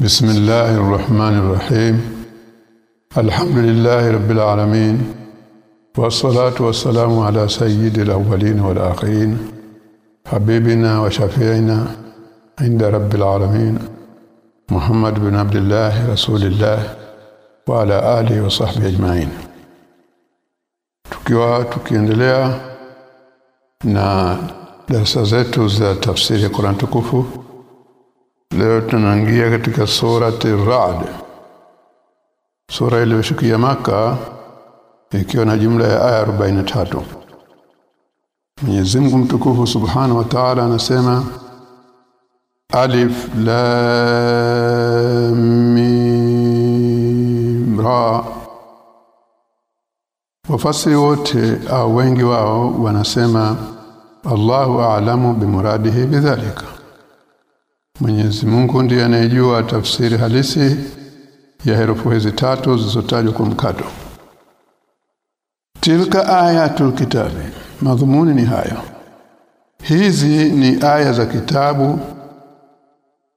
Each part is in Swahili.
بسم الله الرحمن الرحيم الحمد لله رب العالمين والصلاة والسلام على سيد الأولين والآخرين حبيبنا وشفيعنا عند رب العالمين محمد بن عبد الله رسول الله وعلى آله وصحبه أجمعين tukiwa tukiendelea na darasa zetu za tafsiri ya Qur'an tukufu leo tunaingia katika surati Ra'd sura iliyoshukia maka ikiwa na jumla ya aya 43 Mwenyezi Mungu mtukufu Subhanahu wa Ta'ala anasema Alif Lam Mim Ra. Wafasiri wote au wengi wao wanasema Allahu a'lamu bimuradihi bidhalika Mwenyezi Mungu ndiye anayejua tafsiri halisi ya herufi hizi tatu zilizotajwa kwa mkato. Tilka ayatul kitabi. Madhumuni ni hayo. Hizi ni aya za kitabu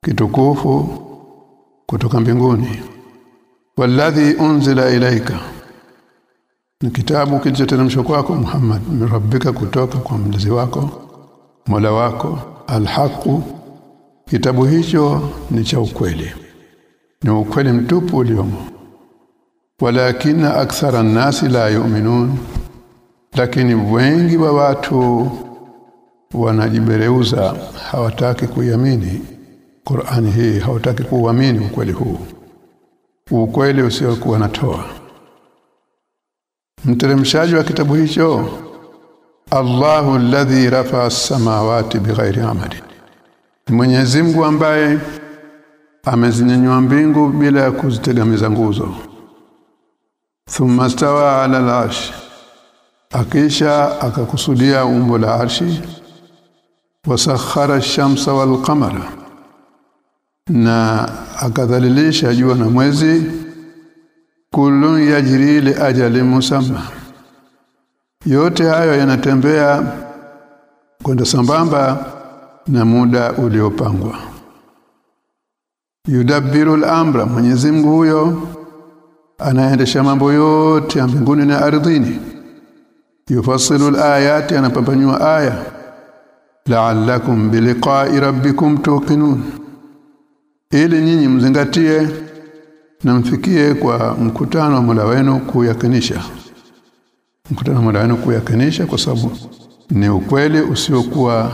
kitukufu kutoka mbinguni. Walladhi unzila ilaika. Ni kitabu kilichoteremshwa kwako Muhammad, mrabbika kutoka kwa mlezi wako, Mola wako, alhaqu Kitabu hicho ni cha ukweli. Ni ukweli mtupu uliomo. Walakina akthara nasi la yu'minun. Lakini wengi wa watu wanajibereuza hawataki kuiamini Qur'ani hii, hawataki kuamini ukweli huu. Ukweli usiokuwa natoa. Mteremshaji wa kitabu hicho Allahu alladhi rafa as-samawati bighairi amadin Mwenyezi Mungu ambaye amezinyanyua mbingu bila ya kuzitegemeza nguzo. Thumma stawa ala al-arsh. Akisha akakusudia umbo la arshi wasakhara ash-shamsa wal-qamara na akadhalilisha jua na mwezi kullun yajri li ajali musamma yote hayo yanatembea kwenda sambamba na muda uliopangwa. Yudabbiru al-amra Mwenyezi Mungu huyo anaendesha mambo yote ya mbinguni na ardhini. Yufassilu al-ayati anapapanyua aya. La'allakum biliqa'i rabbikum tuqinun. Ili nyinyi mzingatie na mfikie kwa mkutano wa Mola wenu kuyakinisha. Mkutano wa Mola wenu kuyakinisha kwa sababu ni ukweli usiokuwa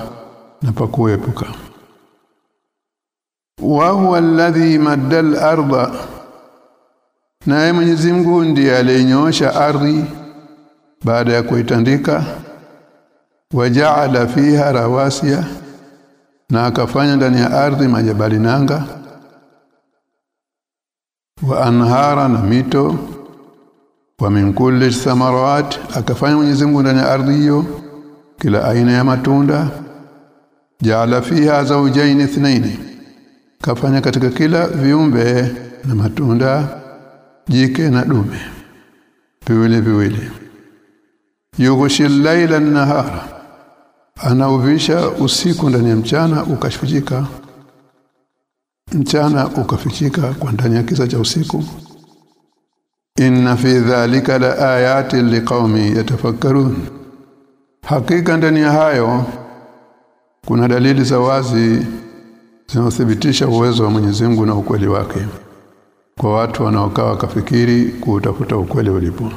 na pakuepuka wa huwa alladhi maddal arda naye Mwenyezi Mungu ndiye aliyenyosha ardhi baada ya kuitandika. Waja'ala fiha rawasiya na akafanya ndani ya ardhi majabali nanga. Wa anhara na mito. Wa min kulli akafanya Mwenyezi Mungu ndani ya ardhi hiyo kila aina ya matunda Jaala fiha zawjayn ithnaini Kafanya katika kila viumbe na matunda jike na dume. Viwili viwili. Yughshil layla an-nahara. Anauvisha usiku ndani ya mchana ukashujika Mchana ukafichika kwa ndani ya kisa cha usiku. Inna fi dhalika la ayatin liqaumi yatafakkarun. Hakika ndani ya hayo kuna dalili za wazi zinazothibitisha uwezo wa Mwenyezi Mungu na ukweli wake kwa watu wanaokaa wakafikiri kuutafuta ukweli ulipo.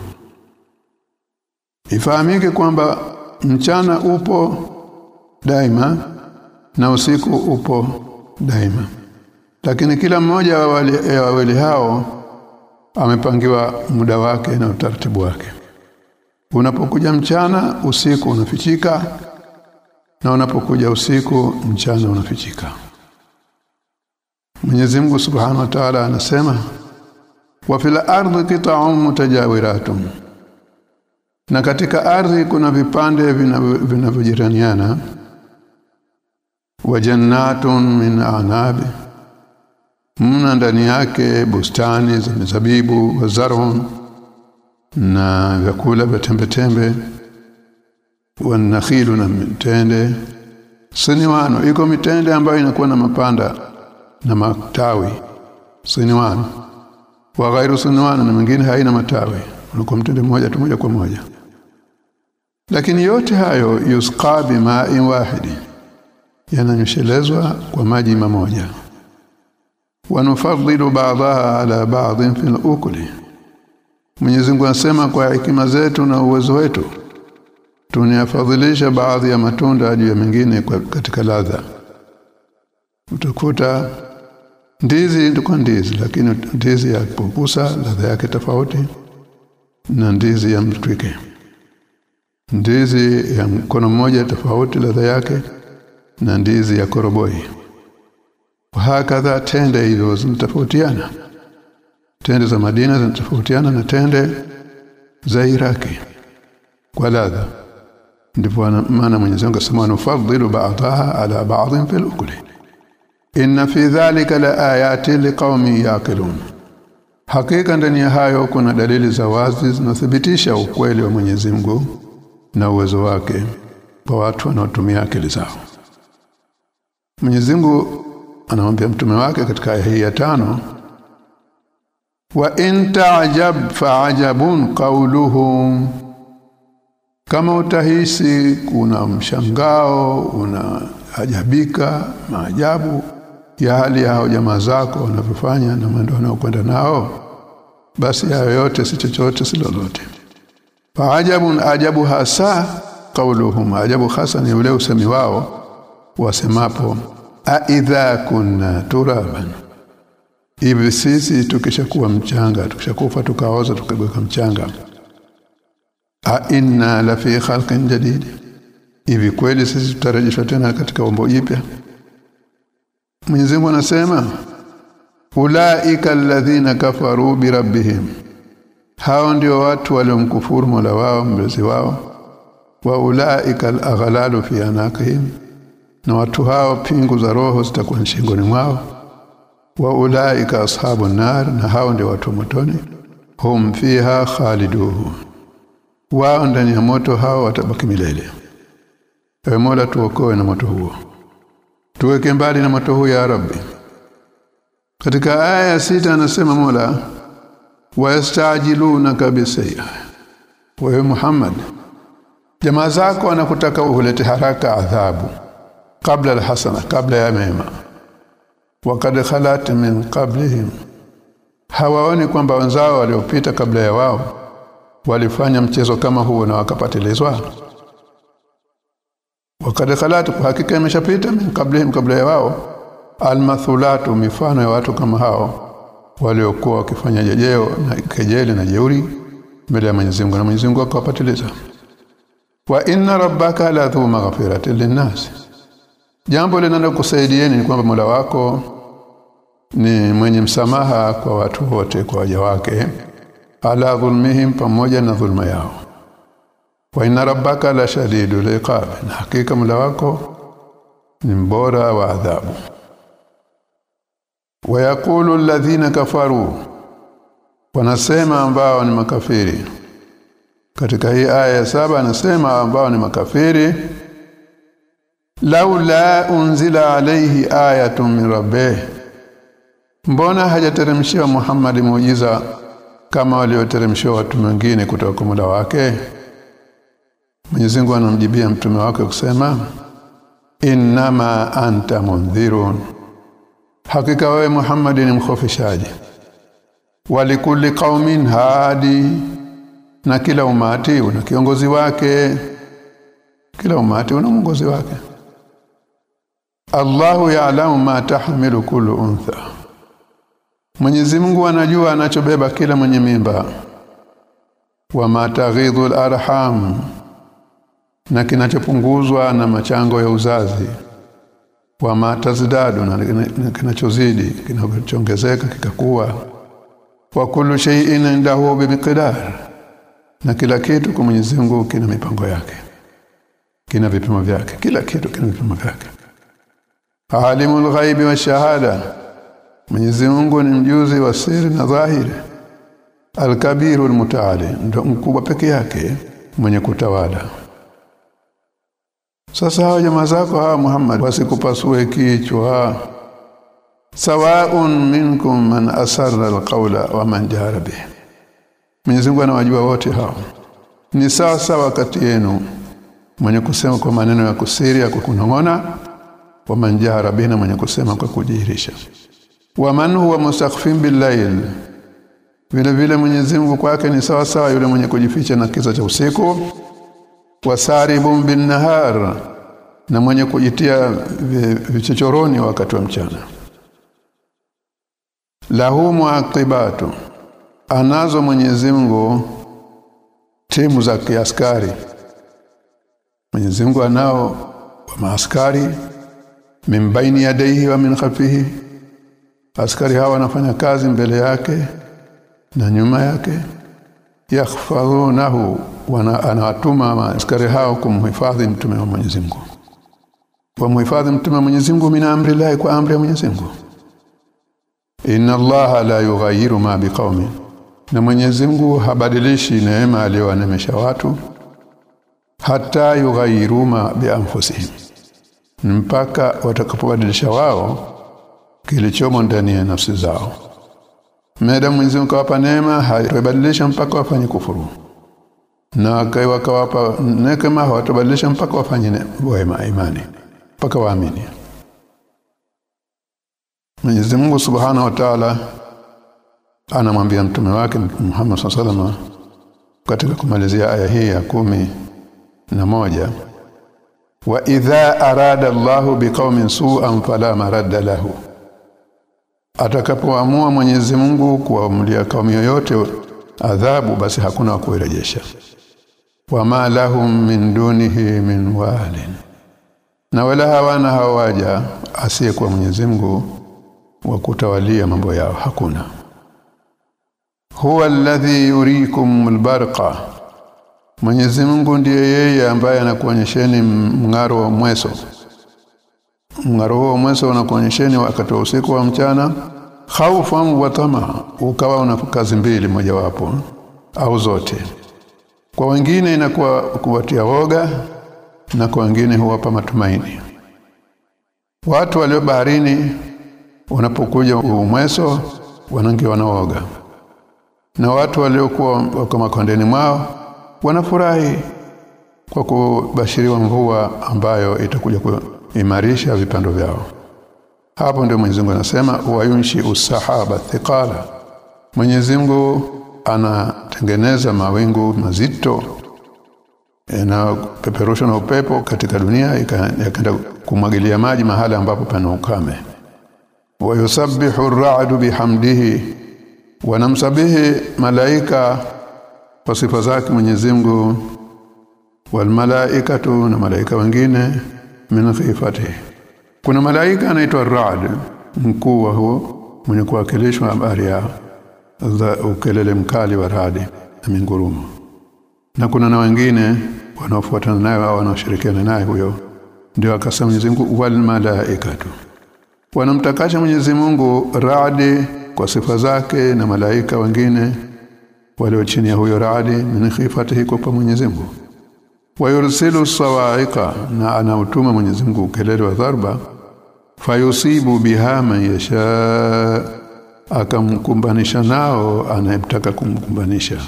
Ifahamike kwamba mchana upo daima na usiku upo daima. Lakini kila mmoja wa wawili hao amepangiwa muda wake na utaratibu wake. Unapokuja mchana usiku unafichika na unapokuja usiku mchana unafichika. Mwenyezi Mungu Subhanahu wa Ta'ala anasema wa fil ardi qita'un mutajawiratun. Na katika ardhi kuna vipande vinavyojiraniana. Wa jannatun min anabi mna ndani yake bustani za mizabibu wa zarun na vyakula vya tembe tembe wanakhilu na mitende. Siniwano iko mitende ambayo inakuwa na mapanda na matawi. Siniwano. Wa ghairu siniwano na mingine haina matawi. Unakuwa mtende mmoja tu moja kwa moja. Lakini yote hayo yusqa bima'in wahidi. Yananyoshelezwa kwa maji mamoja. Wanufadhilu ba'daha ala ba'dhin fil ukli. Mwenyezi Mungu anasema kwa hekima zetu na uwezo wetu tunayafadhilisha baadhi ya matunda juu ya mengine katika ladha. Utakuta ndizi ndiko ndizi lakini ndizi ya kupusa ladha yake tofauti na ndizi ya mtwike. Ndizi ya mkono mmoja tofauti ladha yake na ndizi ya koroboi. Hakadha tende hizo zinatofautiana. Tende za Madina zinatofautiana na tende za Iraki kwa ladha ndipo maana Mwenyezi Mungu asema nufadhilu ba'daha ala ba'dhin fil ukli. Inna fi dhalika la ayati liqaumi yaqilun. Hakika ndani ya hayo kuna dalili za wazi zinathibitisha ukweli wa Mwenyezi Mungu na uwezo wake kwa watu wanaotumia akili zao. Mwenyezi Mungu anamwambia mtume wake katika aya hii ya tano wa in ta'jab fa'ajabun qawluhum kama utahisi kuna mshangao unaajabika maajabu ya hali ya jamaa zako wanavyofanya na mwendo wanaokwenda nao basi hayo yote si chochote si lolote. Faajabun ajabu hasa kauluhum ajabu hasa ni ule usemi wao wasemapo a idha kunna turaban. Hivi sisi tukishakuwa mchanga tukishakufa tukaoza tukagweka mchanga a inna la fi khalqin jadid. Hivi kweli sisi tutarejeshwa tena katika umbo jipya? Mwenyezi Mungu anasema ulaika alladhina kafaru bi rabbihim. Hao ndio watu waliomkufuru Mola wao mlezi wao. Wa ulaika alaghlalu fi anaqihim. Na watu hao pingu za roho zitakuwa shingoni mwao. Wa ulaika ashabun nar. Na hao ndio watu motoni. Hum fiha khalidun wao ndani ya moto hao watabaki milele. Ewe Mola tuokoe na moto huo. Tuweke mbali na moto huo ya Rabbi. Katika aya ya sita anasema Mola wayastajilunaka bisayya wewe Muhammad jamaa zako wanakutaka ulete haraka adhabu kabla alhasana kabla ya mema. Wakad khalat min qablihim. Hawaoni kwamba wenzao waliopita kabla ya wao walifanya mchezo kama huo na wakapatelezwa. Wakad khalat kwa hakika imeshapita kabla kabla ya wao. Almathulatu mifano ya watu kama hao waliokuwa wakifanya jejeo na kejeli na jeuri mbele ya Mwenyezi Mungu na Mwenyezi Mungu akawapatiliza wa inna rabbaka la dhu maghfiratin linnas. Jambo linalokusaidieni ni kwamba Mola wako ni mwenye msamaha kwa watu wote kwa waja wake ala dhulmihim pamoja na dhulma yao. Wa inna rabbaka la shadidul iqab na hakika mula wako ni mbora wa adhabu. Wayaqulu alladhina kafaru wanasema ambao ni makafiri. Katika hii aya ya saba anasema ambao ni makafiri laula unzila alayhi ayatun min rabbih mbona hajateremshiwa Muhammad muujiza kama walioteremshiwa watu wengine kutoka kwa muda wake Mwenyezi Mungu anamjibia mtume wake kusema innama anta mundhirun. Hakika wewe Muhammad ni mkhofishaji. Walikuli qaumin hadi na kila umati una kiongozi wake. Kila umati una mwongozi wake. Allahu ya'lamu ma tahmilu kullu untha Mwenyezi Mungu anajua anachobeba kila mwenye mimba. Wa mataghidhu al-arham na kinachopunguzwa na machango ya uzazi. Wa matazdadu na kinachozidi kinachoongezeka kikakuwa wa kullu shay'in indahu bimiqdar na kila kitu kwa Mwenyezi Mungu kina mipango yake. Kina vipimo vyake kila kitu kina vipimo vyake. Alimul ghaibi wa shahada Mwenyezi Mungu ni mjuzi wa siri na dhahiri. Al-Kabiru al-Mutaali ndo mkubwa peke yake mwenye kutawala. Sasa hawa jamaa zako hawa Muhammad wasikupasue kichwa. Sawa'un minkum man asarra al-qawla wa man jahara bih. Mwenyezi Mungu anawajua wote hao. Ni sawa sawa kati yenu mwenye kusema kwa maneno ya kusiri ya kukunongona wa man jahara bihi mwenye kusema kwa kujihirisha wa man huwa mustakhfin bil-layl. Vile vile Mwenyezi Mungu kwake ni sawa sawa yule mwenye kujificha na kisa cha usiku. Wasaribun bin nahar na mwenye kujitia vichochoroni wakati wa mchana. Lahu muaqibatu anazo Mwenyezi Mungu timu za kiaskari. Mwenyezi Mungu anao maaskari mimbaini yadaihi wa min khalfihi askari hawa wanafanya kazi mbele yake na nyuma yake. Yakhfarunahu anawatuma askari hao kumhifadhi mtume wa Mwenyezi Mungu. Kumhifadhi mtume wa Mwenyezi Mungu mina amri lahi kwa amri ya Mwenyezi Mungu. Inna allaha la yughayyiru ma biqaumin na Mwenyezi Mungu habadilishi neema aliyowanemesha watu hata yughayyiru ma bi anfusihim. Mpaka watakapobadilisha wao kilichomo ndani ya nafsi zao. Meda Mwenyezi Mungu kawapa neema haibadilisha mpaka wafanye kufuru. Na kaiwa kawapa nekema hawatabadilisha mpaka wafanye wema imani mpaka waamini. Mwenyezi Mungu Subhanahu wa Ta'ala anamwambia mtume wake Muhammad sallallahu katika kumalizia aya hii ya kumi na moja wa idha arada Allahu biqaumin su'an fala maradda lahu atakapoamua Mwenyezi Mungu kuamlia kaumu yoyote adhabu basi hakuna wa kuirejesha. Wama lahum min dunihi min walin. Na wala hawana hawaja asiyekuwa Mwenyezi Mungu wa kutawalia mambo yao hakuna. Huwa alladhi yurikum albarqa. Mwenyezi Mungu ndiye yeye ambaye anakuonyesheni mngaro wa mweso mngaro wa mwezi unakuonyesheni wakati wa usiku wa mchana. Khaufan wa tamaa ukawa una kazi mbili mojawapo au zote. Kwa wengine inakuwa kuwatia woga na kwa wengine huwapa matumaini. Watu walio baharini wanapokuja umweso wanangi wanaoga. Na watu waliokuwa wako makondeni mwao wanafurahi kwa kubashiriwa mvua ambayo itakuja kuimarisha vipando vyao. Hapo ndio Mwenyezi Mungu anasema wayunshi usahaba thiqala. Mwenyezi Mungu anatengeneza mawingu mazito na peperusha na upepo katika dunia yakaenda kumwagilia maji mahali ambapo pana ukame. Wayusabbihu ar-ra'du bihamdihi wanamsabihi malaika kwa sifa zake Mwenyezi Mungu wal malaikatu na malaika wengine min kuna malaika anaitwa Ra'd mkuu wa huo mwenye kuwakilishwa habari ya ukelele mkali wa radi na mingurumo na kuna na wengine wanaofuatana naye au wanaoshirikiana naye huyo ndio akasema Mwenyezi Mungu wal malaikatu. Wanamtakasha Mwenyezi Mungu Radi kwa sifa zake na malaika wengine walio chini ya huyo Radi min khifatihi kwa Mwenyezi Mungu wayursilu sawaika na anautuma Mwenyezi Mungu ukelele wa dharba. Fayusibu biha man yasha akamkumbanisha nao anayemtaka kumkumbanisha.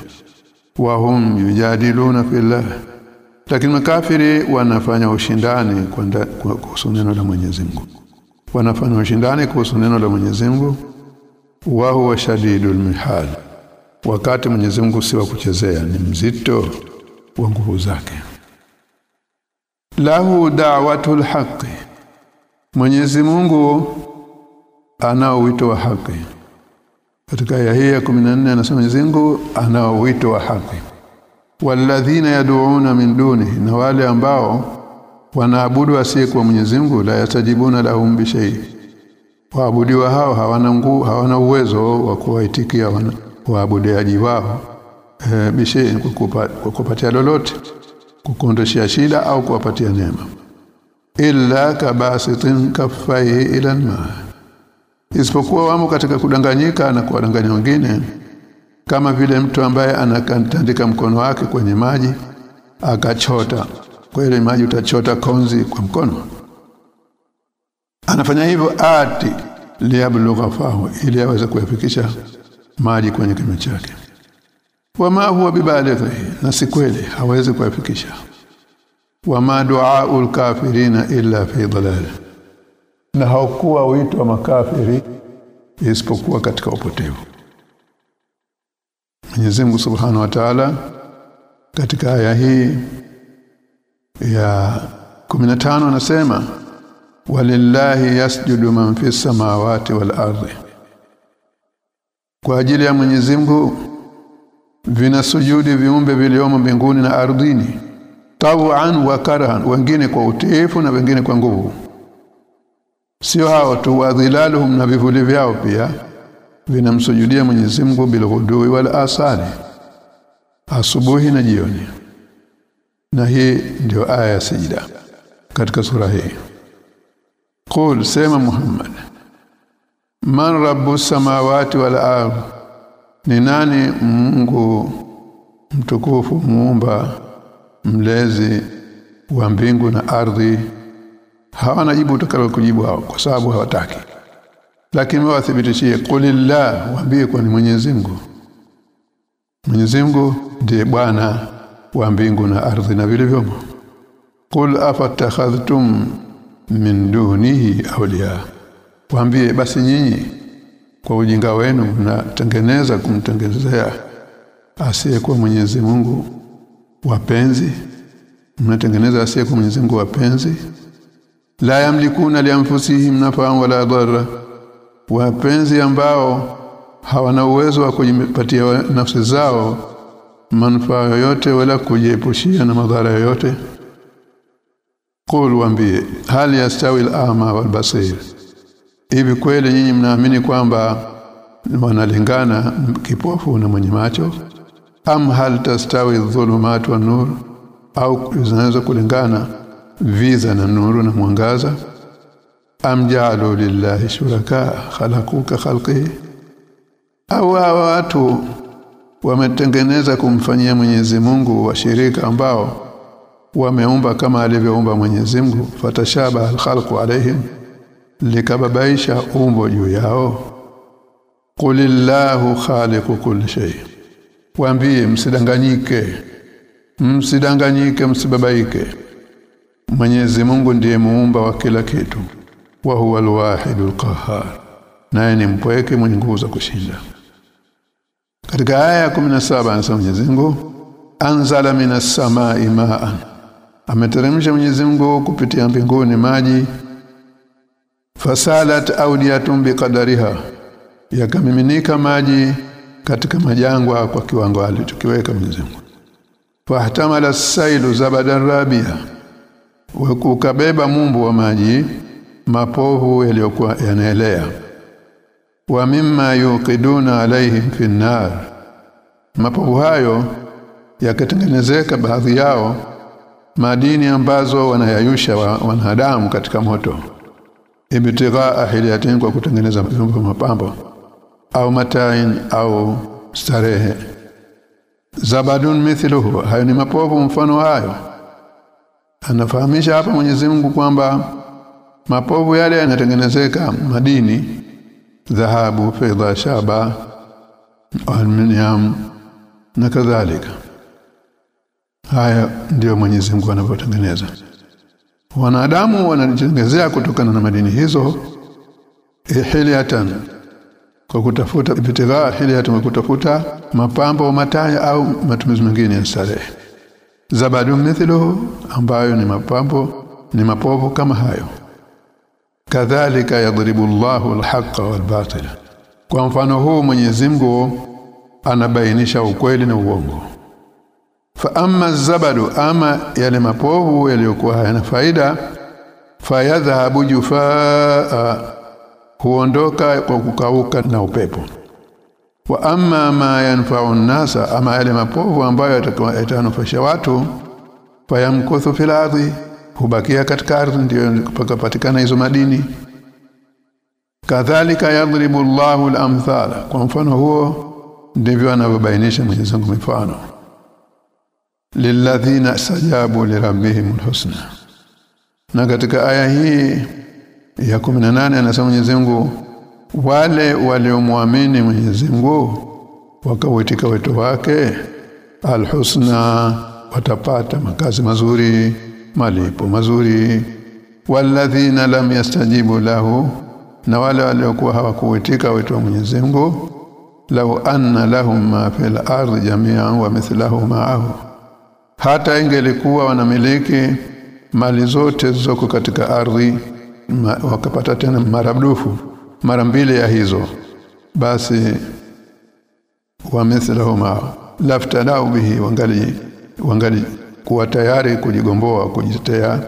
Wahum yujadiluna fillah lakini makafiri wanafanya ushindani kuhusu neno la Mwenyezi Mungu. Wanafanya ushindani kuhusu neno la Mwenyezi Mungu. Wa huwa shadidul mihal wakati Mwenyezi Mungu si wa kuchezea ni mzito wa nguvu zake lahu da'watul haqqi. Mwenyezi Mungu anao wito wa haki katika aya hii ya 14 anasema Mwenyezi Mungu anao wito wa haki walladhina yad'una min dunihi na wale ambao wanaabudu asiyekuwa Mwenyezi Mungu la yatajibuna lahum bi shay. Waabudiwa hao hawana nguvu hawana uwezo wa kuwaitikia waabudiaji wao e, bishe kwa kupatia lolote kukuondeshia shida au kuwapatia neema. Illa kabasitin kaffaihi ila alma. Isipokuwa wamo katika kudanganyika na kuwadanganya wengine kama vile mtu ambaye anakantandika mkono wake kwenye maji akachota. Kwa ile maji utachota konzi kwa mkono. Anafanya hivyo ati liablugha fahu ili aweze kuyafikisha maji kwenye kinywa chake wama huwa bibalighi na si kweli hawezi kuyafikisha. Wama duaul kafirina illa fi dalal na haukuwa wito wa makafiri isipokuwa katika upotevu. Mwenyezi Mungu Subhanahu wa Ta'ala katika aya hii ya 15 anasema walillahi yasjudu man fis samawati wal ardi. Kwa ajili ya Mwenyezi Mungu vinasujudi viumbe viliomo mbinguni na ardhini tawan wa karahan wengine kwa utiifu na wengine kwa nguvu. Sio hao tu wadhilaluhum na vivuli vyao pia vinamsujudia Mwenyezi Mungu bilghudui wal asali asubuhi na jioni. Na hii ndio aya ya sijida katika sura hii. Qul sema Muhammad Man rabbu samawati wal ardh ni nani Mungu mtukufu muumba mlezi wa mbingu na ardhi? Hawana jibu utakalo kujibu hao kwa sababu hawataki. Lakini wathibitishie qulillah waambie kwa ni Mwenyezi Mungu. Mwenyezi Mungu ndiye bwana wa mbingu na ardhi na vile vyombo qul afatakhadhtum min dunihi awliya. Waambie basi nyinyi kwa ujinga wenu mnatengeneza kumtengenezea asiyekuwa Mwenyezi Mungu wapenzi. Mnatengeneza asiyekuwa Mwenyezi Mungu wapenzi. La yamlikuna lianfusihim nafa'an wala dharra wapenzi ambao hawana uwezo wa kujipatia nafsi zao manufaa yoyote wala kujiepushia na madhara yoyote. Qul waambie hali yastawi al-ama wal basir hivi kweli nyinyi mnaamini kwamba wanalingana kipofu na mwenye macho? Am hal tastawi dhulumat wa nur? Au zinaweza kulingana viza na nuru na mwangaza? Am ja'alu lillahi shuraka khalaqu ka khalqihi au watu wametengeneza kumfanyia Mwenyezi Mungu washirika ambao wameumba kama alivyoumba Mwenyezi Mungu fatashaba alkhalqu alaihim likababaisha umbo juu yao. Qulillahu khaliqu kulli shay. Waambie msidanganyike. Msidanganyike msibabaike. Mwenyezi Mungu ndiye muumba wa kila kitu. Wa huwa alwahidul qahhar. Naye ni mpweke mwenye nguvu za kushinda. Katika aya ya 17 anasema Mwenyezi Mungu anzala minas samaa ma'an. Ameteremsha Mwenyezi Mungu kupitia mbinguni maji fasalat awdiyatun biqadariha. Yakamiminika maji katika majangwa kwa kiwango alichokiweka Mwenyezi Mungu. Fahtamala as-sailu zabadan rabia. Wakukabeba mumbu wa maji mapovu yaliyokuwa yanaelea. Wa mimma yuqiduna alaihim fi nar mapovu hayo yakatengenezeka baadhi yao madini ambazo wanayayusha wa, wanadamu katika moto ibtigha ahiliyatin kwa kutengeneza vyombo mapambo au matain au starehe. Zabadun mithluhu hayo ni mapovu mfano hayo. Anafahamisha hapa Mwenyezi Mungu kwamba mapovu yale yanatengenezeka madini dhahabu fedha shaba aluminium na kadhalika. Haya ndiyo Mwenyezi Mungu anavyotengeneza wanadamu wanajitengezea kutokana na madini hizo hiliatan kwa kutafuta ibtigha kwa kutafuta mapambo mataya au matumizi mengine ya starehe. Zabadu mithluhu ambayo ni mapambo ni mapovu kama hayo. Kadhalika yadribu Allahu al-haqqa wal-batila. Kwa mfano huu Mwenyezi Mungu anabainisha ukweli na uongo fa amma zabadu ama yale mapovu yaliyokuwa hayana faida fayadhhabu jufaa huondoka kwa kukauka na upepo. Wa amma ma yanfa'u nasa ama yale mapovu ambayo yatanufaisha watu fayamkuthu fil ardi hubakia katika ardhi ndio pakapatikana hizo madini. Kadhalika yadhribu Allahu al-amthala kwa mfano huo ndivyo anavyobainisha Mwenyezi Mungu mifano lilladhina sajabu lirabbihim husna na katika aya hii ya 18 anasema Mwenyezi Mungu wale waliomwamini Mwenyezi Mungu wakauitika wito wake alhusna watapata makazi mazuri malipo mazuri. Walladhina lam yastajibu lahu na wale waliokuwa hawakuitika wito wa Mwenyezi Mungu law anna lahum ma fil ardi jami'an wa mithluhu ma'ahu hata ingelikuwa wanamiliki mali zote zilizoko katika ardhi wakapata tena marabdufu mara mbili ya hizo basi wa mithluhu ma'ahu laftalau bihi wangali wangali kuwa tayari kujigomboa kujitetea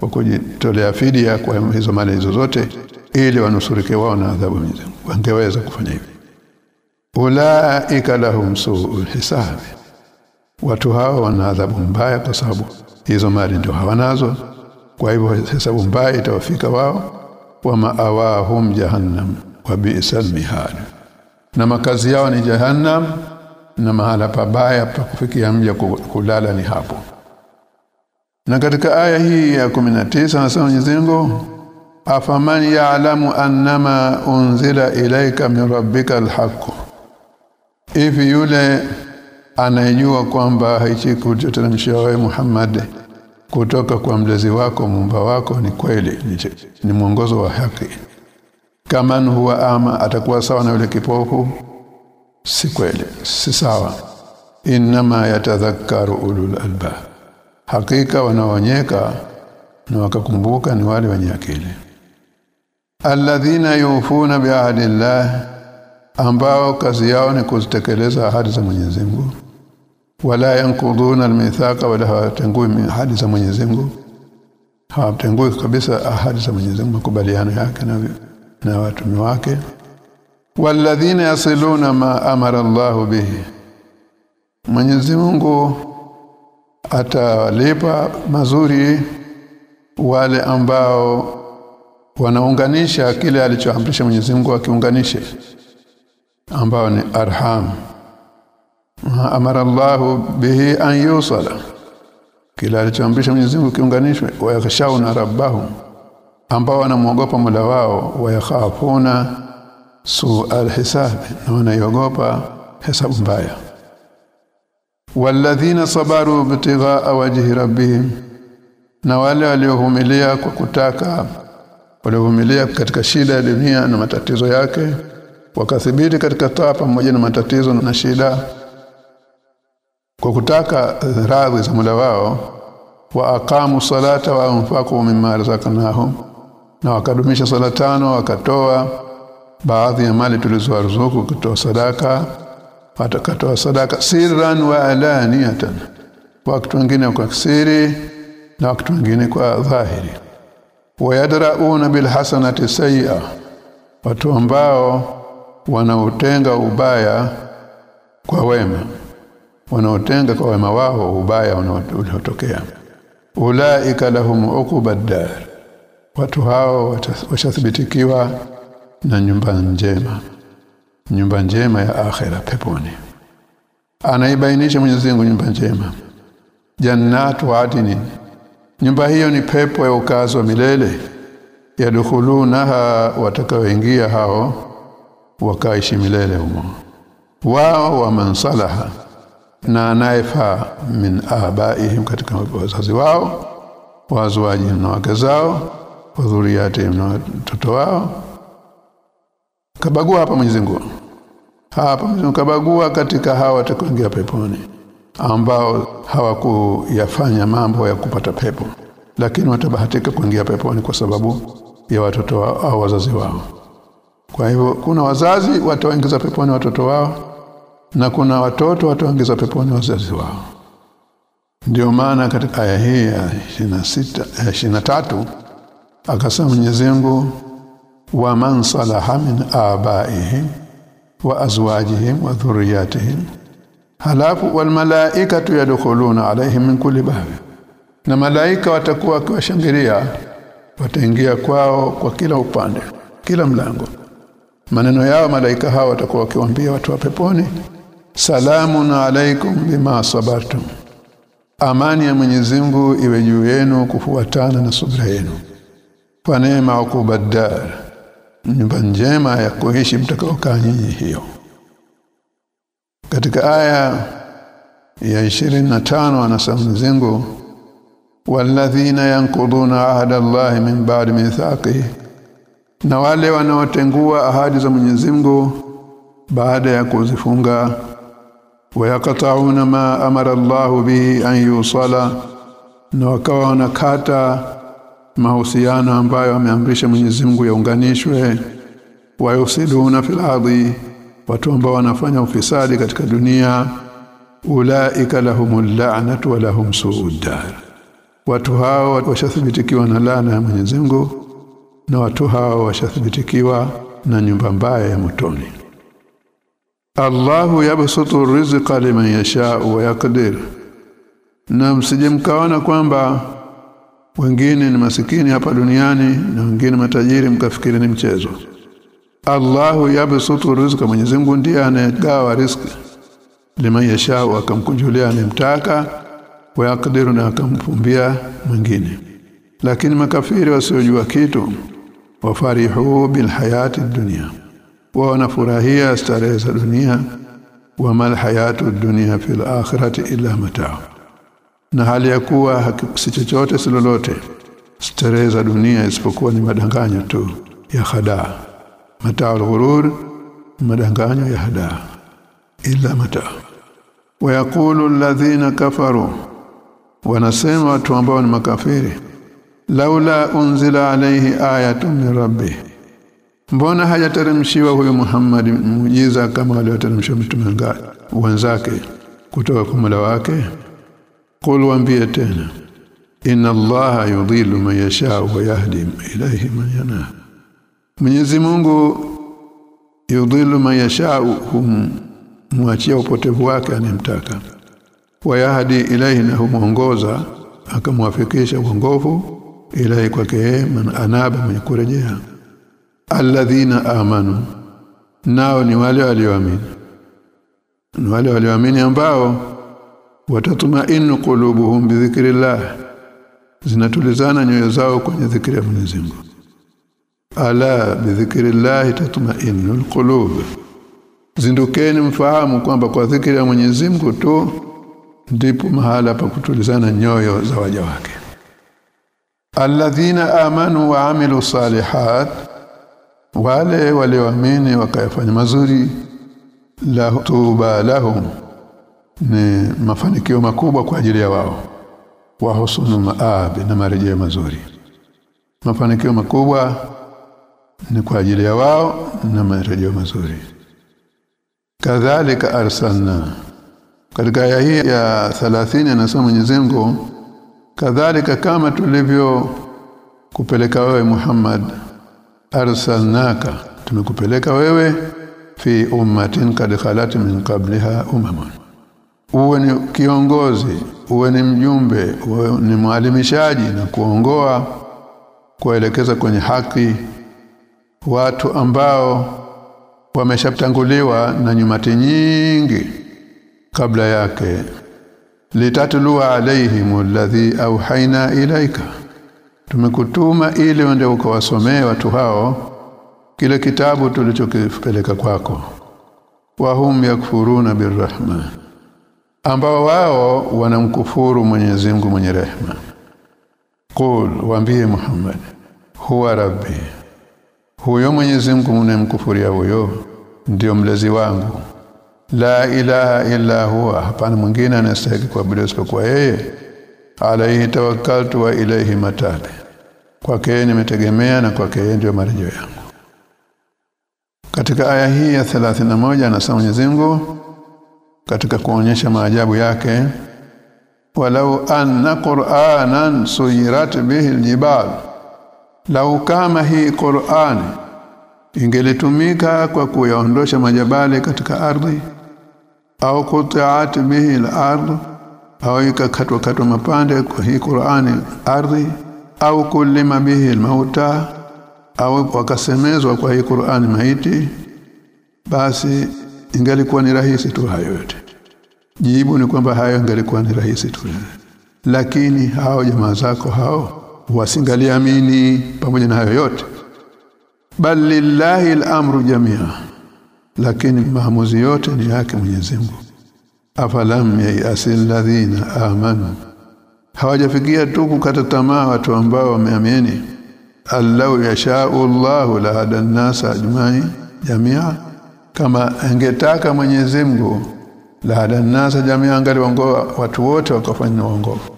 kwa kujitolea fidia kwa hizo mali hizo zote ili wanusurike wao na adhabu Mwenyezi wangeweza kufanya hivyo ulaika lahum su'ul hisab watu hao wana adhabu mbaya kwa sababu hizo mali ndio hawanazo. Kwa hivyo hesabu mbaya itawafika wao. Wa maawahum jahannam wa bi'sal na makazi yao ni jahannam na mahala pabaya pa kufikia mja kulala ni hapo. Na katika aya hii ya 19 anasema Mwenyezi Mungu afaman ya'lamu annama unzila ilaika min rabbika alhaq hivi yule anayejua kwamba hichi kuteremsha wewe Muhammad kutoka kwa mlezi wako mumba wako ni kweli ni, ni mwongozo wa haki. Kama huwa ama atakuwa sawa na yule kipofu? Si kweli si sawa. Inma yatadhakkaru ulul alba. Hakika wanaonyeka na wakakumbuka ni wale wenye akili. Alladhina yufuna biahdillah ambao kazi yao ni kuzitekeleza ahadi za Mwenyezi Mungu. Wala yankuduna almithaqa wala hawatengui ahadi za Mwenyezi Mungu. Hawatengui kabisa ahadi za Mwenyezi Mungu makubaliano yake na na watu wake. Walladhina yasiluna ma amara Allah bihi. Mwenyezi Mungu atawalipa mazuri wale ambao wanaunganisha kile alichoamrisha Mwenyezi Mungu akiunganishe ambao ni arham. Amara Allah bihi an yusala. Kila alichoamrisha Mwenyezi Mungu kiunganishwe wayakhshawna rabbahum. Ambao wanamuogopa Mola wao wayakhafuna su alhisab na wanaiogopa hesabu mbaya. Walladhina sabaru bitigha wajhi rabbihim na wale waliohumilia kwa kutaka waliohumilia katika shida ya dunia na matatizo yake wakathibiti katika taa pamoja na matatizo na shida. Kwa kutaka radhi za mula wao wa aqamu salata wa anfaqu mimma razaqnahum na wakadumisha sala tano wakatoa baadhi ya mali tulizowaruzuku kutoa sadaka watakatoa sadaka sirran wa alaniyatan wakati wengine kwa siri na wakati wengine kwa dhahiri. Wayadrauna bilhasanati sayya watu ambao wanaotenga ubaya kwa wema wanaotenga kwa wema wao ubaya unaotokea. Ulaika lahum uqubad watu hao washathibitikiwa na nyumba njema nyumba njema ya akhera peponi. Anaibainisha Mwenyezi Mungu nyumba njema. Jannatu adini nyumba hiyo ni pepo ya ukazo wa milele. Yadkhulunaha watakaoingia hao wakaishi milele humo. Wao wa mansalaha na anayefaa min abaihim katika wazazi wao wazwaji na wake zao wadhuriyati na watoto wao. Kabagua hapa Mwenyezi Mungu. Hapa Mwenyezi kabagua katika hawa watakaoingia peponi ambao hawakuyafanya mambo ya kupata pepo lakini watabahatika kuingia peponi kwa sababu ya watoto wao au wazazi wao kwa hivyo kuna wazazi watawaingiza peponi watoto wao na kuna watoto watawaingiza peponi wazazi wao. Ndiyo maana katika aya hii ya 26 23 akasema Mwenyezi Mungu wa man salaha min abaihim wa azwajihim wa dhurriyyatihim halafu wal malaikatu yadkhuluna alaihim min kulli bab. Na malaika watakuwa wakiwashangilia wataingia kwao kwa kila upande kila mlango maneno yao malaika hao watakuwa wakiwaambia watu wa peponi salamun alaikum bima sabartum. Amani ya Mwenyezi Mungu iwe juu yenu kufuatana na subra yenu. Kwa neema ukubadar nyumba njema ya kuishi mtakaokaa nyinyi hiyo. Katika aya ya 25 anasema mzingo walladhina yanquduna ahda Allah min ba'di mithaqihi na wale wanaotengua ahadi za Mwenyezi Mungu baada ya kuzifunga wayakatauna ma amara Allahu bihi an yusala na wakawa wanakata mahusiano ambayo ameamrisha Mwenyezi Mungu yaunganishwe wayusiduna fil ardi watu ambao wanafanya ufisadi katika dunia ulaika lahumul la'natu wa lahum su'ud dar. Watu hao washathibitikiwa na laana ya Mwenyezi Mungu na watu hao washathibitikiwa na nyumba mbaya ya motoni. Allahu yabsutu rizqa liman yasha wa yaqdir. Na msije mkaona kwamba wengine ni masikini hapa duniani na wengine matajiri mkafikiri ni mchezo. Allahu yabsutu rizqa Mwenyezi Mungu ndiye anayegawa riziki. Liman yasha'u akamkunjulia anemtaka wa yaqdiru na akamfumbia mwingine. Lakini makafiri wasiojua kitu wafarihu bil hayati dunya wa wanafurahia starehe za dunia. Wa mal hayatu dunya fil akhirati illa mataa na hali ya kuwa si chochote si lolote starehe za dunia isipokuwa ni madanganyo tu ya hadaa mataa al-ghurur madanganyo ya hadaa. Illa mataa wayaqulu alladhina kafaru. Wanasema watu ambao ni makafiri laula unzila alayhi ayatun min rabbih. Mbona hajateremshiwa huyu Muhammad muujiza kama aliyoteremshiwa mtume wenzake kutoka kwa Mola wake? Qul waambie tena inna allaha yudhillu man yasha wa yahdi ilayhi man yana Mwenyezi Mungu yudhillu man yasha hum muachia upotevu wake anemtaka wa yahdi ilayhi na humuongoza akamwafikisha uongofu ilahi kwake man anaba mwenye kurejea. Alladhina amanu nao ni wale walioamini. Ni wale walioamini ambao watatumainu qulubuhum bidhikrillah. Zinatulizana nyoyo zao kwenye dhikri ya Mwenyezi Mungu. Ala bidhikrillah tatumainu alqulub. Zindukeni mfahamu kwamba kwa dhikri ya Mwenyezi Mungu tu ndipo mahala pa kutulizana nyoyo za waja wake alladhina amanu wa amilu salihat wale walioamini wakayafanya mazuri la tuba lahum ni mafanikio makubwa kwa ajili ya wao. Wa husnul maab na marejeo mazuri. Mafanikio makubwa ni kwa ajili ya wao na marejeo mazuri. Kadhalika arsalna. Katika aya hii ya 30 anasema Mwenyezi Mungu kadhalika kama tulivyo kupeleka wewe Muhammad arsalnaka tumekupeleka wewe fi ummatin kad khalat min qabliha umamun. Uwe ni kiongozi uwe ni mjumbe uwe ni mwalimishaji na kuongoa kuelekeza kwenye haki watu ambao wameshatanguliwa na nyumati nyingi kabla yake litatluwa alaihim alladhi auhaina ilaika tumekutuma ili uende ukawasomee watu hao kile kitabu tulichokipeleka kwako. Wahum yakfuruna birrahman ambao wao wanamkufuru Mwenyezi Mungu mwenye rehema qul waambie Muhammad huwa rabbi. Huyo Mwenyezi Mungu mnemkufuria huyo ndio mlezi wangu la ilaha illa huwa. Hapana mwingine anastahili kuabudiwa isipokuwa yeye. Alaihi tawakkaltu wa ilaihi matabi kwake nimetegemea na kwake ndio marejeo yangu. Katika aya hii ya 31 anasema Mwenyezi Mungu katika kuonyesha maajabu yake walau anna qur'anan suyirat bihi aljibal. Lau kama hii qur'ani ingelitumika kwa kuyaondosha majabali katika ardhi au kutaat bihi al-ard au ikakatwa katwa mapande kwa hii Qur'ani ardhi au kulima bihi al-mauta au wakasemezwa kwa hii Qur'ani maiti basi ingalikuwa ni rahisi tu hayo yote. Jibu ni kwamba hayo ingalikuwa ni rahisi tu. Lakini hao jamaa zako hao wasingaliamini pamoja na hayo yote. Bal lillahi al-amru jamia lakini maamuzi yote ni yake Mwenyezi Mungu. Afalam yayasil ladhina amanu. Hawajafikia tu kukata tamaa watu ambao wameamini. Allau yashau la hadan nasa ajmai jamia. Kama angetaka Mwenyezi Mungu la hadan nasa jamia angaliongoa watu wote wakafanya uongofu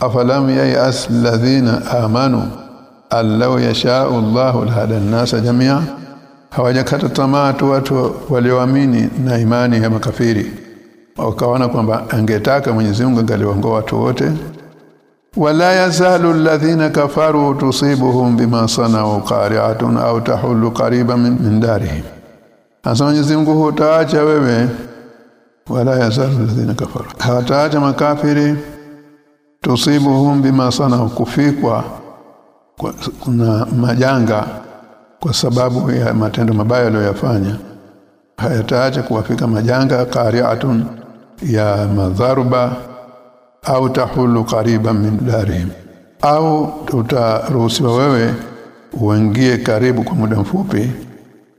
afalam yayas ladhina amanu. Allau yashau la hadan nasa jamia hawajakata tamaa tu watu walioamini na imani ya makafiri. Wakaona kwamba angetaka Mwenyezi Mungu angaliongoa watu wote. Wala yazalu alladhina kafaru tusibuhum bima sanau qari'atun au tahullu qariban min, darihim. Asa Mwenyezi Mungu hutaacha wewe. Wala yazalu alladhina kafaru hawataacha makafiri. Tusibuhum bima sanau kufikwa kuna majanga kwa sababu ya matendo mabaya aliyoyafanya. Hayataacha kuwafika majanga qari'atun ya madharuba au tahulu qariban min darihim. Au utaruhusiwa wewe uingie karibu kwa muda mfupi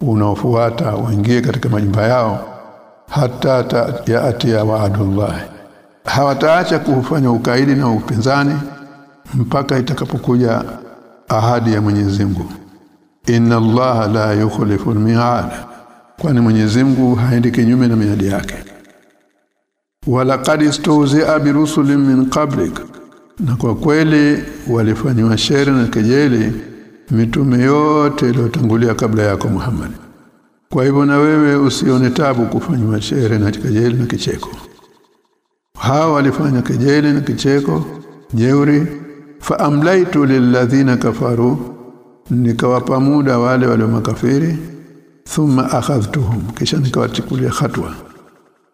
unaofuata uingie katika majumba yao hata ta, ya atia waadullah hawataacha kufanya ukaidi na upinzani mpaka itakapokuja ahadi ya Mwenyezi Mungu inna allaha la yukhlifu al-mi'ad. Kwani Mwenyezi Mungu haendi kinyume na miadi yake. Wala qad istuzia bi rusulin min qablik. Na kwa kweli walifanywa shere na kejeli mitume yote iliyotangulia kabla yako Muhammad. Kwa hivyo na wewe usione tabu kufanywa shere na kejeli na kicheko. Hawa walifanya kejeli na kicheko jeuri. Fa amlaitu lilladhina kafaru nikawapa muda wale wale makafiri thumma akhadhtuhum. Kisha nikawachukulia hatua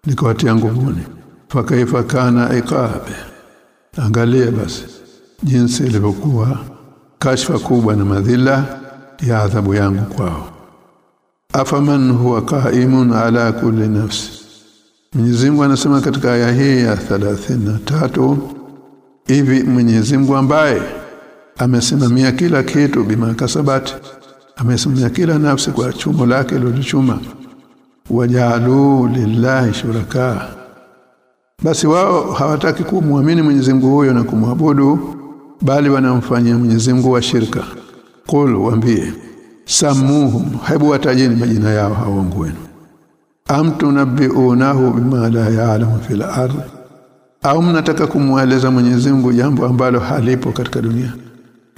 nikawatia nguvuni. Fakaifa kana iqabe angalia basi jinsi ilivyokuwa. Kashfa kubwa na madhila ya adhabu yangu kwao. Afaman huwa qaimun ala kulli nafsi Mwenyezi Mungu anasema katika aya hii ya 33 hivi Mwenyezi Mungu ambaye amesimamia kila kitu bima kasabati. Amesimamia kila nafsi kwa chumo lake lolichuma wajalu lillahi shuraka. Basi wao hawataki kumwamini Mwenyezi Mungu huyo na kumwabudu bali wanamfanyia Mwenyezi Mungu wa shirka. Qul waambie samuhum hebu watajeni majina yao hao wangu wenu. Am tunabbiunahu bima la ya'lamu fil ardh au mnataka kumweleza Mwenyezi Mungu jambo ambalo halipo katika dunia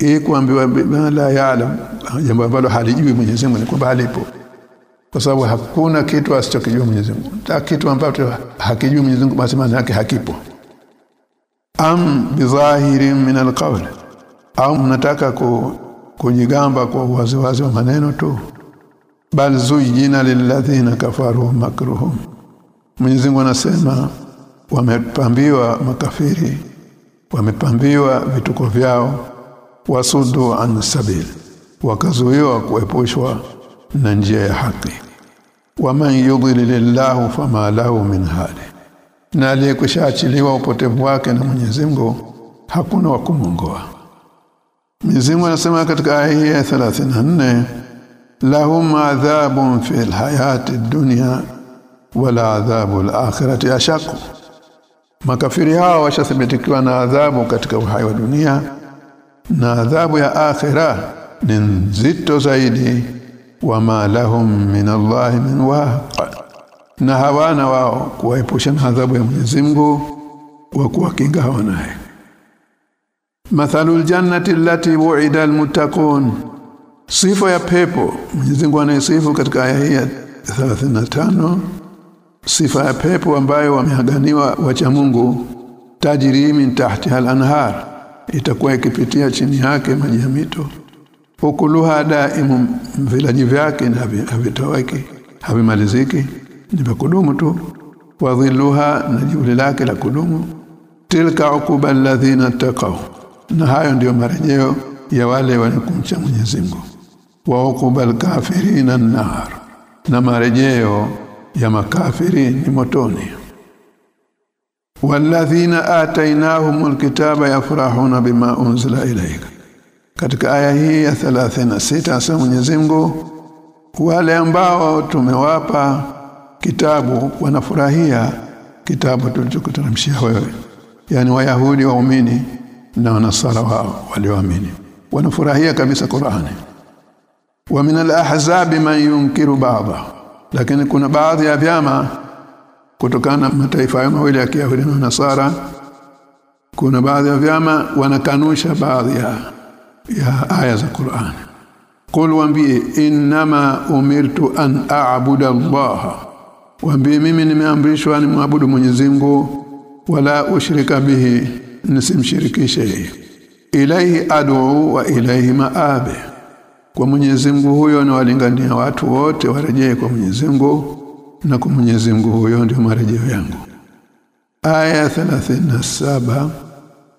ili kuambiwa la yaalam jambo ambalo halijui Mwenyezi Mungu ni kwamba halipo. Kwa sababu hakuna kitu asichokijua Mwenyezi Mungu. Ta kitu ambacho hakijui Mwenyezi Mungu basi maana yake hakipo. Am bidhahirin min alqawl au mnataka ku, kujigamba kwa waziwazi wa maneno tu. Bal zuyina lilladhina kafaru makruhum. Mwenyezi Mungu anasema wamepambiwa makafiri wamepambiwa vituko vyao wasudu an sabil wakazuiwa kuepushwa na njia ya haki. Waman yudlilillahu fama lahu min hadi na aliyekushachiliwa upotevu wake na Mwenyezi Mungu hakuna wa kumongoa Mwenyezi anasema katika aya ya 34 lahum adhabun fil hayati dunya wala adhabu al-akhirati ashaq. Makafiri hao washathibitikiwa na adhabu katika uhai wa dunia na adhabu ya akhira ni nzito zaidi. Wama lahum min Allah min waq. Na hawana wao kuwaepusha na adhabu ya Mwenyezi Mungu wa kuwakinga hawanaye mathalul jannati allati wu'ida almuttaqun. Sifa ya pepo Mwenyezi Mungu anaisifu katika aya hii ya 35 sifa ya pepo ambayo wamehaganiwa wacha Mungu tajiri min tahtiha al-anhar itakuwa ikipitia chini yake maji ya mito. Ukuluha daimu vilaji vyake havitoweki havimaliziki. Ni kudumu tu. Wadhiluha na juli lake la kudumu. Tilka ukuba alladhina taqaw. Na hayo ndiyo marejeo ya wale wanakumcha Mwenyezi Mungu. Wa ukuba alkafirina an-nar na marejeo ya makafiri ni motoni walladhina atainahumul kitaba yafrahuna bima unzila ilayka katika aya hii ya 36 asema Mwenyezi Mungu wale ambao tumewapa kitabu wanafurahia kitabu tulichokuteremshia wewe. Yani wayahudi waumini na wanasara wao walioamini. Wanafurahia kabisa Qur'ani. Wa min al-ahzabi man yunkiru ba'dha lakini kuna baadhi ya vyama kutokana na mataifa hayo mawili ya Kiyahudi na Nasara kuna baadhi ya vyama wanakanusha baadhi ya, ya aya za Qur'an. Qul wambie innama umirtu an a'budu Allah wambie mimi nimeamrishwa ni muabudu Mwenyezi Mungu wala ushirika bihi nisimshirikishe. Ilaihi ad'u wa ilaihi ma'abe kwa Mwenyezi Mungu huyo ni walingania watu wote warejee kwa Mwenyezi Mungu na kwa Mwenyezi Mungu huyo ndio marejeo yangu. Aya 37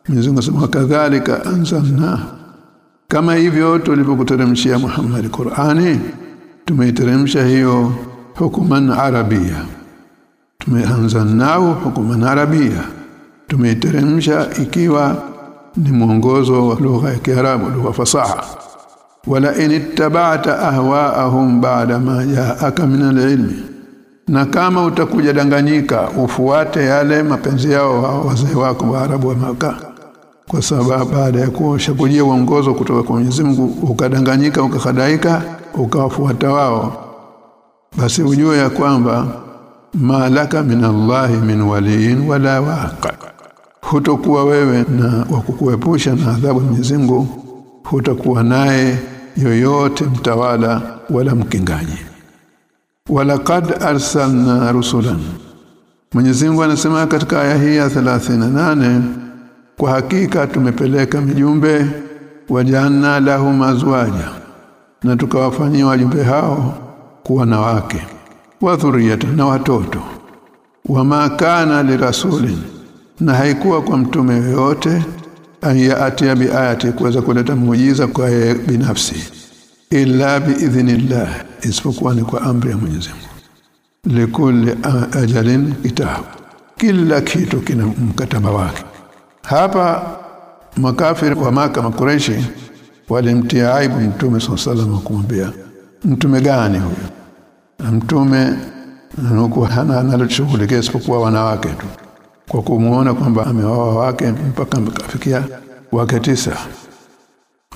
Mwenyezi Mungu asema kadhalika anzalna. Kama hivyo tulivyokuteremshia Muhammad Qur'ani tumeiteremsha hiyo hukuman arabia. Tumeanzalnao hukuman arabia. Tumeiteremsha ikiwa ni mwongozo wa lugha ya Kiarabu lugha fasaha. Wala in ittaba'ta ahwa'ahum ba'da ma ja'aka min al-ilmi na kama utakuja danganyika ufuate yale mapenzi yao wazee wako Waarabu wa maka. Kwa sababu baada ya kuosha kujia uongozo kutoka kwa Mwenyezi Mungu ukadanganyika ukakadaika ukawafuata wao basi ujue ya kwamba malaka minallahi min waliin wala waqa. Hutokuwa wewe na wakukuepusha na adhabu ya Mwenyezi Mungu hutakuwa naye yoyote mtawala wala mkingaji walaqad arsalna rusulan. Mwenyezi Mungu anasema katika aya hii ya 38 kwa hakika tumepeleka mijumbe wajanna lahum azwaja na tukawafanyia wajumbe hao kuwa na wake wa dhuriyata na watoto. Wama kana lirasulin na haikuwa kwa mtume yoyote ayatia biayati kuweza kuleta muujiza kwa binafsi illa biidhnillah isipokuwa ni kwa amri ya Mwenyezi Mungu. Likulli ajalin kitabu kila kitu kina mkataba wake. Hapa makafiri wa maka makureshi walimtia aibu mtume sallallahu kumwambia mtume gani huyo mtume nuko hana analoshughulikia isipokuwa wanawake tu kwa kumuona kwamba ameoa wake mpaka mkafikia wake tisa.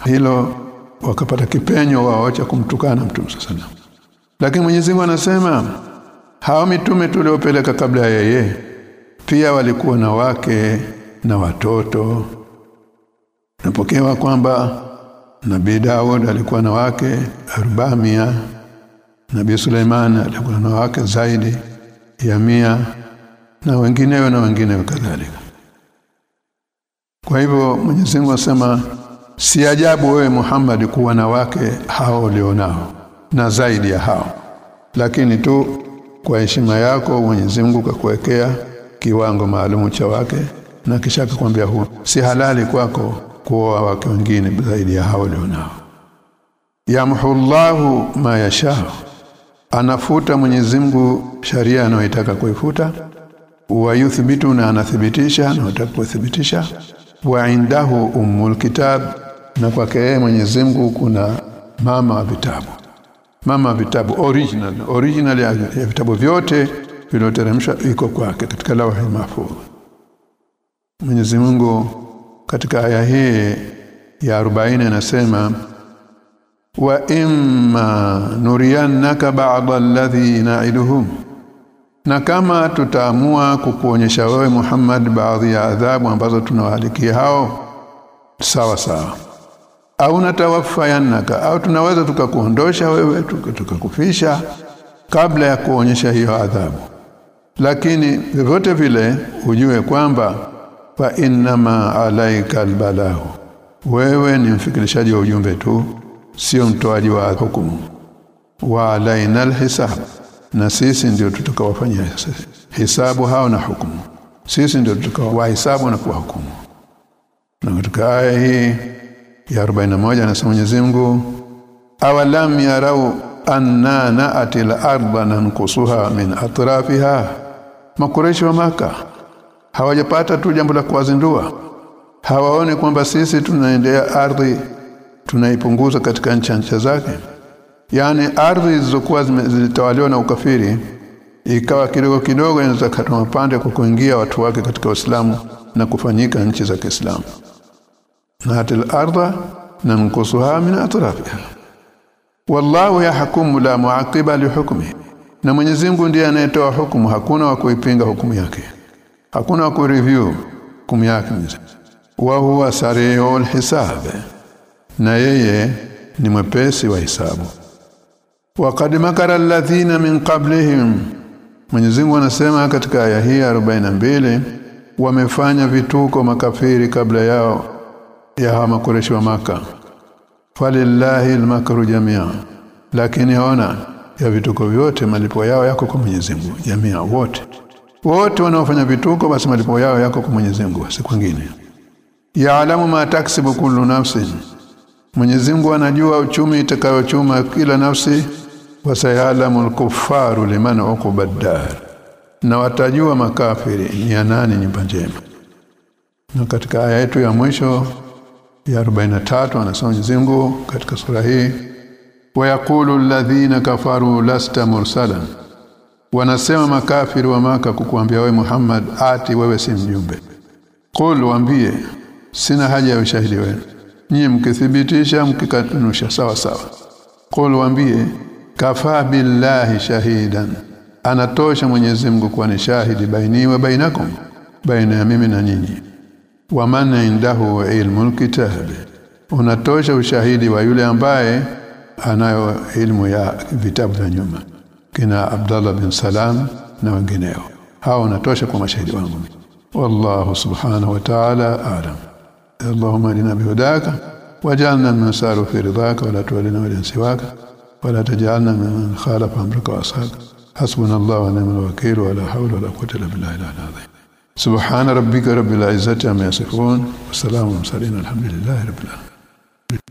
Hilo wakapata kipenyo wao cha kumtukana mtume sallallahu lakini Mwenyezi Mungu anasema hao mitume tuliopeleka kabla ya yeye pia walikuwa na wake na watoto. Napokewa kwamba Nabii Daud alikuwa na wake arbamia Nabii Suleiman alikuwa na wake zaidi ya mia na wengineo na wengineo kadhalika. Kwa hivyo Mwenyezi Mungu asema si ajabu wewe Muhammad kuwa na wake hao ulionao na zaidi ya hao. Lakini tu kwa heshima yako Mwenyezi Mungu kakuwekea kiwango maalumu cha wake na kisha akakwambia huu si halali kwako kuoa wake wengine zaidi ya hao ulionao. Yamhullahu ma yasha. Anafuta Mwenyezi Mungu sharia anayotaka kuifuta. Wa yuthbitu na anathibitisha na kuthibitisha wa indahu ummul kitab na kwake yeye Mwenyezi Mungu kuna mama wa vitabu. Mama wa vitabu original original ya, ya vitabu vyote vilivyoteremshwa iko kwake katika lawhi mahfuz. Mwenyezi Mungu katika aya hii ya 40 anasema wa imma nuriyannaka ba'd alladhi na'iduhum na kama tutaamua kukuonyesha wewe Muhammad baadhi ya adhabu ambazo tunawaalikia hao sawa sawa au natawafayannaka au tunaweza tukakuondosha wewe tukakufisha kabla ya kuonyesha hiyo adhabu. Lakini vyote vile ujue kwamba fa innama alaika albalahu. Wewe ni mfikirishaji wa ujumbe tu sio mtoaji wa hukumu. Wa alaina alhisab. Na sisi ndio tutakawafanyia hisabu hao na hukumu. Sisi ndio tutakawahesabu na kuwahukumu. Na katika aya hii ya 41 anasema Mwenyezi Mungu awalam yarau anna na'ati al-ardha nanqusuha min atrafiha? Makureshi wa maka hawajapata tu jambo la kuwazindua. Hawaone kwamba sisi tunaendea ardhi tunaipunguza katika ncha zake? Yani ardhi zilizokuwa zilitawaliwa na ukafiri ikawa kidogo kidogo inaweza katoma pande kwa kuingia watu wake katika Uislamu na kufanyika nchi za Kiislamu natil arda nanqusuha min atrafiha wallahu yahkumu la muaqiba li hukmihi na Mwenyezi Mungu ndiye anayetoa hukumu. Hakuna wa kuipinga hukumu yake. Hakuna wa kureview hukumu yake. Wa huwa sari'ul hisab. Na yeye ni mwepesi wa hisabu. Waqad makara alladhina min qablihim. Mwenyezi Mungu anasema katika aya hii 42 wamefanya vituko makafiri kabla yao ya makureshi wa maka falillahi almakru jamia lakini haona ya vituko vyote malipo yao yako kwa Mwenyezi Mungu. Jamia wote. Wote wanaofanya vituko basi malipo yao yako kwa Mwenyezi Mungu si kwingine. Yaalamu ma taksibu kullu nafsin. Mwenyezi Mungu anajua uchumi itakayochuma kila nafsi. Wasayalamu al-kuffaru liman uqba dar na watajua makafiri ni ya nani nyumba njema. Na katika aya yetu ya mwisho ya 43 anasema Mungu katika sura hii. Wayaqulu alladhina kafaru lasta mursalan. Wanasema makafiri wa maka kukuambia wewe Muhammad ati wewe si mjumbe. Qul waambie sina haja ya ushahidi wenu. Nyinyi mkithibitisha mkikatunusha sawa sawa. Qul waambie kafa billahi shahidan. Anatosha Mwenyezi Mungu kuwa ni shahidi baini wa bainakum baina ya mimi na nyinyi wa man indahu ilmul kitab unatosha ushahidi wa yule ambaye anayo ilmu ya vitabu vya nyuma kina Abdullah bin Salam na wengineo hao unatosha kwa mashahidi wangu wallahu subhanahu wa ta'ala a'lam اللهم اهدنا بهداك واجعلنا من سار في رضاك ولا تولنا ولن سواك ولا تجعلنا من خالف امرك واصحابك حسبنا الله ونعم الوكيل ولا حول ولا قوه الا بالله العظيم سبحان ربك رب العزة عما يصفون وسلام على المرسلين الحمد لله رب العالمين.